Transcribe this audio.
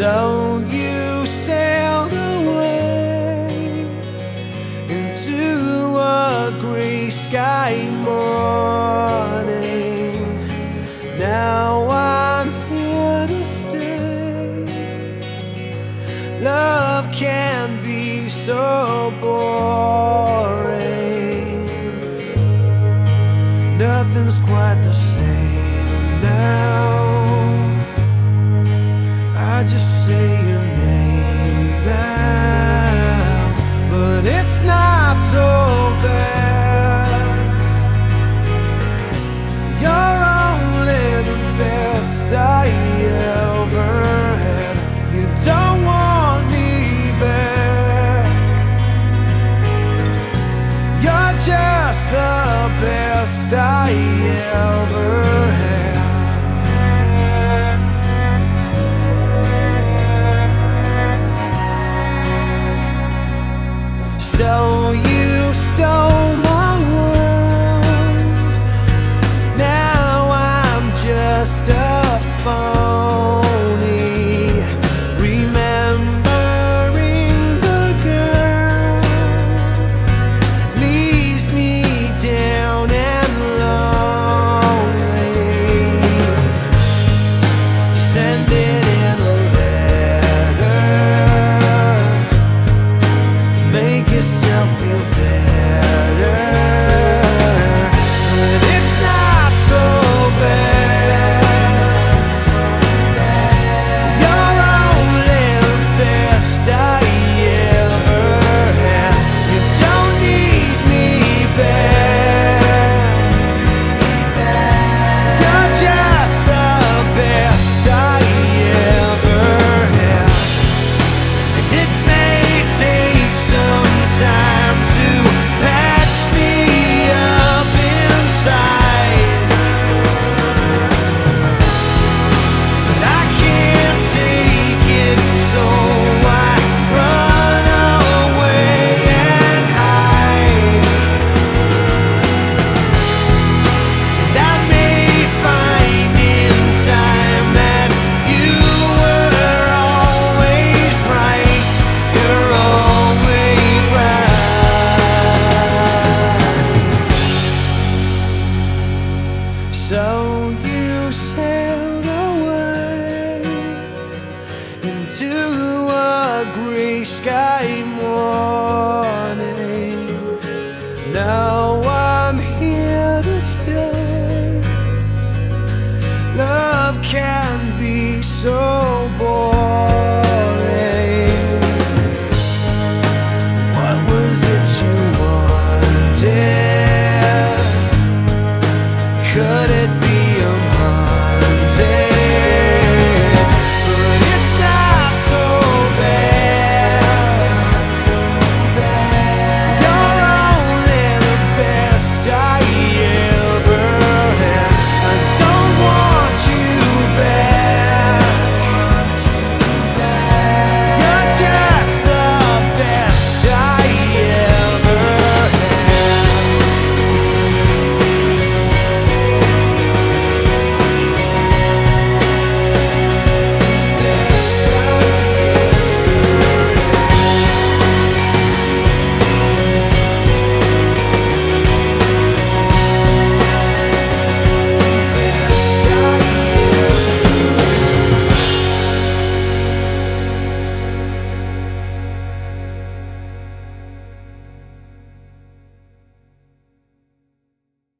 So you sailed away into a gray sky morning. Now I'm here to stay. Love can be so boring. best I ever had. So you stole my world. Now I'm just a phone. To a gray sky morning. Now I'm here to stay. Love can be so boring. What was it you wanted? Could it be?